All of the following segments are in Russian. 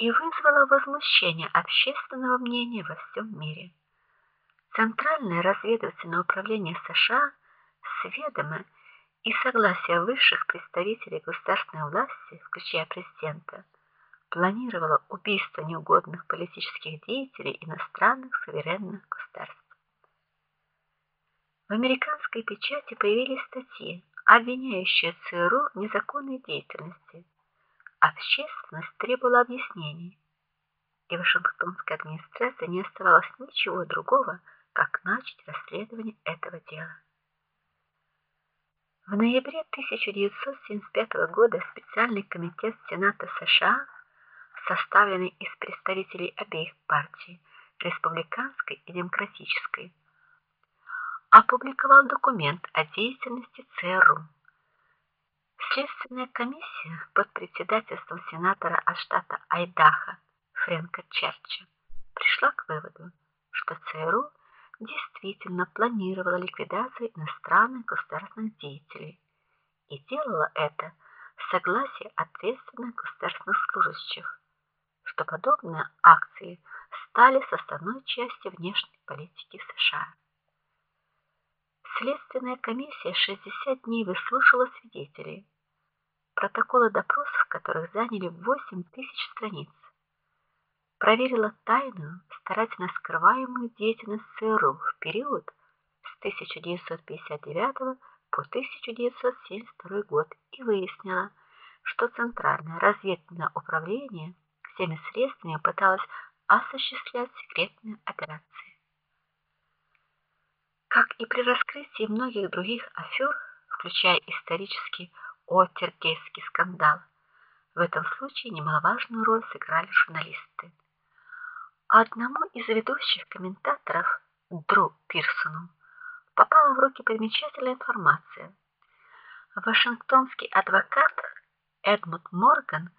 и вызвало возмущение общественного мнения во всем мире. Центральное разведывательное управление США сведомо и согласия высших представителей государственной власти, включая президента, планировало убийство неугодных политических деятелей иностранных суверенных государств. В американской печати появились статьи, обвиняющие ЦРУ в незаконной деятельности. Общественность требовала объяснений, и Вашингтонской администрации не оставалось ничего другого, как начать расследование этого дела. В ноябре 1975 года специальный комитет Сената США, составленный из представителей обеих партий, республиканской и демократической, опубликовал документ о деятельности ЦРУ. Следственная комиссия под председательством сенатора от штата Айдахо Фрэнка Черча пришла к выводу, что ЦРУ действительно планировала ликвидацию иностранных государственных деятелей и делала это в согласии ответственных государственных служащих, что подобные акции стали составной частью внешней политики США. Следственная комиссия 60 дней выслушивала свидетелей, протоколы допросов которых заняли 8 тысяч страниц проверила тайную, старательно скрываемую деятельность ЦРУ в период с 1959 по 1972 год и выяснила, что Центральное разведывательное управление всеми средствами пыталось осуществлять секретные операции. Как и при раскрытии многих других афер, включая исторический Отергейский скандал, в этом случае немаловажную роль сыграли журналисты. Одному из ведущих комментаторов, Дру Пирсону, попала в руки примечательная информация. Вашингтонский адвокат Эдмунд Морган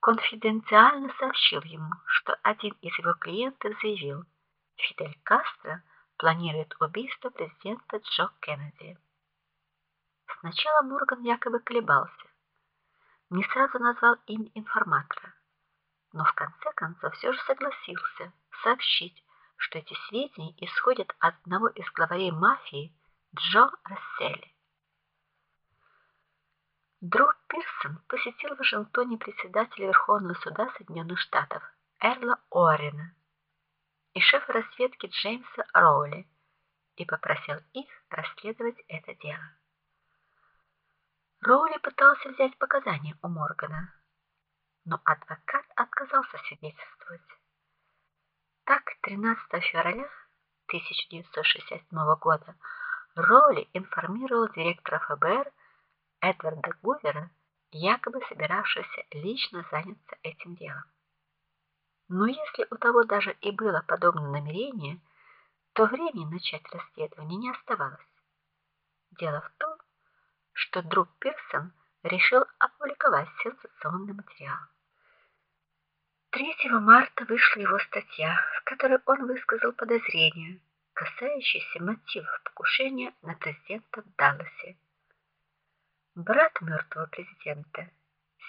конфиденциально сообщил ему, что один из его клиентов заявил: Фидель Кастро планирует убийство президента Джо Кеннеди. Сначала Морган якобы колебался, не сразу назвал имя информатора но в конце концов все же согласился сообщить, что эти сведения исходят от одного из главарей мафии Джо Расселли. Дрю Пирсон посетил в Вашингтоне председателя Верховного суда Соединенных Штатов Эрла Уоррена и шефа разведки Джеймса Роули и попросил их расследовать это дело. Роули пытался взять показания у Моргана, но адвокат отказался свидетельствовать. Так, 13 февраля 1967 года Роули информировал директора ФБР Эдварда Гувера, якобы собиравшегося лично заняться этим делом. Но если у того даже и было подобное намерение, то времени начать расследование не оставалось. Дело в том, что друг Пирсон решил опубликовать сенсационный материал. 3 марта вышла его статья, в которой он высказал подозрения, касающиеся мотивов покушения на президента в. Брат мертвого президента,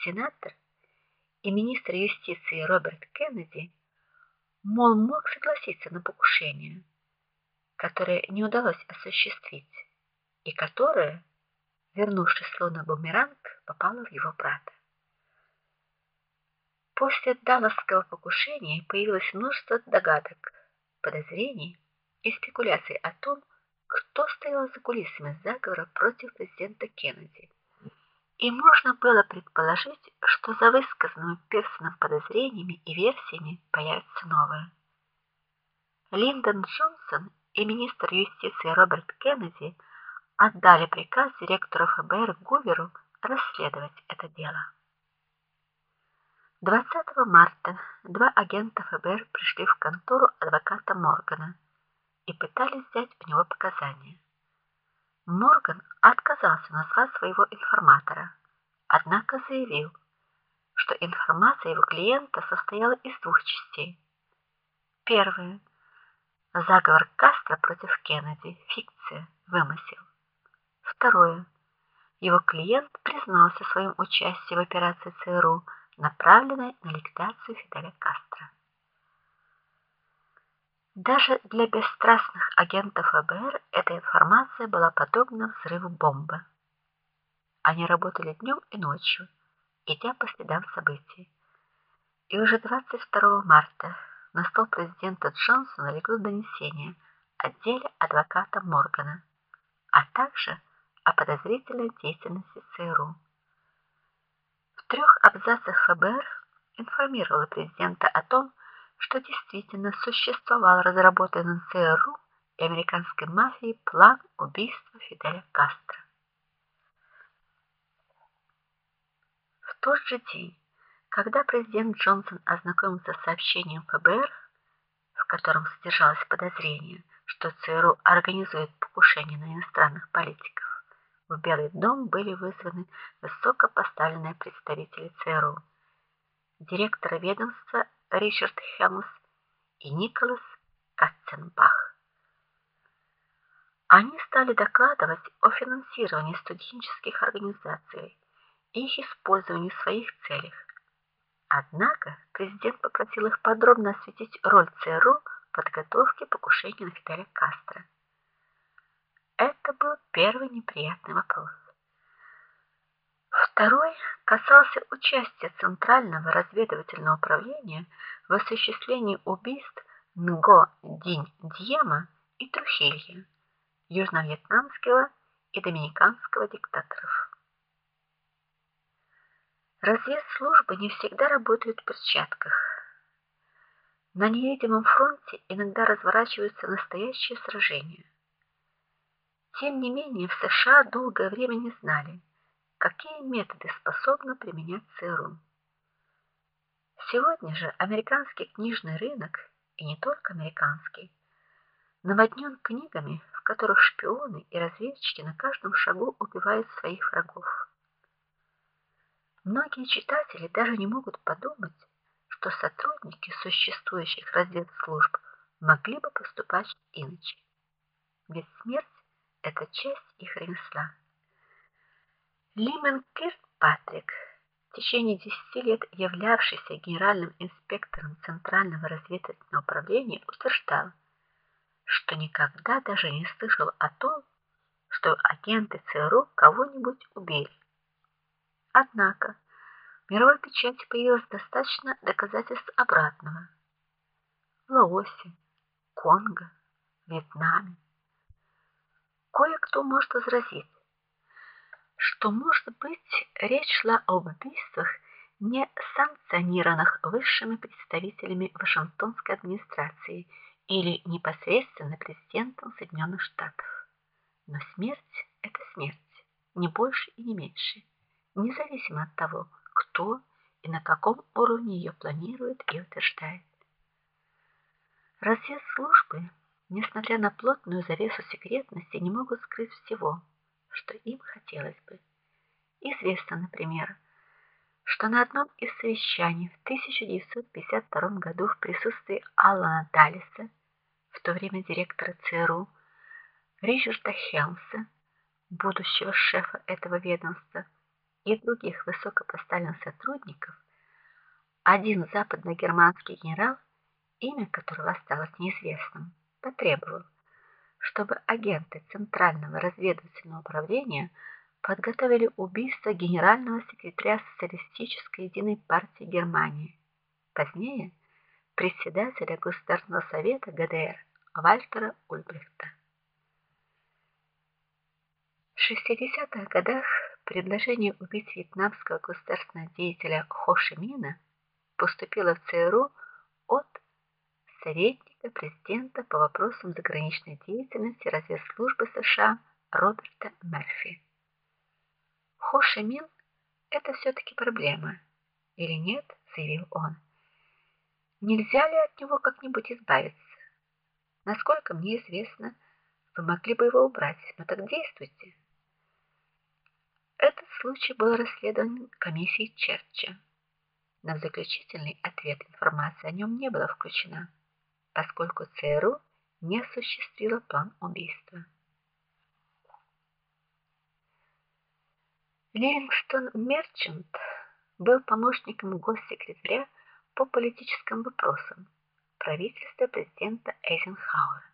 сенатор и министр юстиции Роберт Кеннеди, мол, мог согласиться на покушение, которое не удалось осуществить, и которое, вернувшись словно бумеранг, попало в его брата. После Далласского покушения появилось множество догадок, подозрений и спекуляций о том, кто стоял за кулисами заговора против президента Кеннеди. И можно было предположить, что за высказанными Пирсоном подозрениями и версиями появятся новые. Линдон Джонсон и министр юстиции Роберт Кеннеди отдали приказ директору ФБР Гуверу расследовать это дело. 20 марта два агента ФБР пришли в контору адвоката Моргана и пытались взять у него показания. Морган отказался назвать своего информатора, однако заявил, что информация его клиента состояла из двух частей. Первая заговор Кастро против Кеннеди фикция, вымысел. Второе его клиент признался в своем участии в операции ЦРУ направленной на ликвидацию Фиделя Кастро. Даже для бесстрастных агентов ФБР эта информация была подобна взрыву бомбы. Они работали днем и ночью, идя по следам событий. И уже 22 марта на стол президента Джонсона легло донесение о адвоката Моргана, а также о подозрительной деятельности ЦРУ. В трех абзацах ФБР информировало президента о том, что действительно существовал разработанный ЦРУ и американской мафией план убийства Фиделя Кастро. В тот же день, когда президент Джонсон ознакомился с сообщением ФБР, в котором содержалось подозрение, что ЦРУ организует покушение на иностранных политиков, в Белый дом были вызваны высокопоставленные представители ЦРУ, директор ведомства Ричард Хелмс и Николас Катценбах. Они стали докладывать о финансировании студенческих организаций и их использовании в своих целях. Однако президент попросил их подробно осветить роль ЦРУ в подготовке покушения на Фиделя Кастро. Это был первый неприятный вопрос. Второй касался участия Центрального разведывательного управления в осуществлении убийств Ngo Динь Дьема и Трухилья, южно-вьетнамского и доминиканского диктаторов. Разведслужбы не всегда работают в перчатках. На невидимом фронте иногда разворачиваются настоящие сражения. Тем не менее, в США долгое время не знали, какие методы способна применять ЦРУ. Сегодня же американский книжный рынок, и не только американский, наводнен книгами, в которых шпионы и разведчики на каждом шагу убивают своих врагов. Многие читатели даже не могут подумать, что сотрудники существующих разведслужб могли бы поступать иначе. Ведь смерть это часть их ремесла. Лимен Киркпатрик, в течение 10 лет являвшийся генеральным инспектором Центрального разведывательного управления, утверждал, что никогда даже не слышал о том, что агенты ЦРУ кого-нибудь убили. Однако в мировой печати появилось достаточно доказательств обратного. В Лаосе, Конго, Вьетнаме. Кое-кто может возразить, что, может быть, речь шла об убийствах, не санкционированных высшими представителями Вашингтонской администрации или непосредственно президентом Соединенных Штатов. Но смерть это смерть, не больше и не меньше, независимо от того, кто и на каком уровне ее планирует и утверждает. Разведслужбы, несмотря на плотную завесу секретности, не могут скрыть всего что им хотелось бы. Известно, например, что на одном из совещаний в 1952 году в присутствии Алана Даллиса, в то время директора ЦРУ, Ричарда Хелмса, будущего шефа этого ведомства, и других высокопоставленных сотрудников, один западногерманский генерал, имя которого осталось неизвестным, потребовал чтобы агенты Центрального разведывательного управления подготовили убийство генерального секретаря социалистической единой партии Германии, позднее председателя Государственного совета ГДР Вальтера Ульбрихта. В 60-х годах предложение убить вьетнамского государственного деятеля Хо Ши Мина поступило в ЦРУ от советника президента по вопросам заграничной деятельности разведслужбы США Роберта Мерфи. Хо Ши Мин это все таки проблема или нет, заявил он. Нельзя ли от него как-нибудь избавиться? Насколько мне известно, вы могли бы его убрать, но так действуйте. Этот случай был расследован комиссией Черча. Но в заключительный ответ информация о нем не была включена поскольку ЦРУ не осуществила план убийства. Ливингстон Мерчант был помощником госсекретаря по политическим вопросам правительства президента Эйзенхауэра.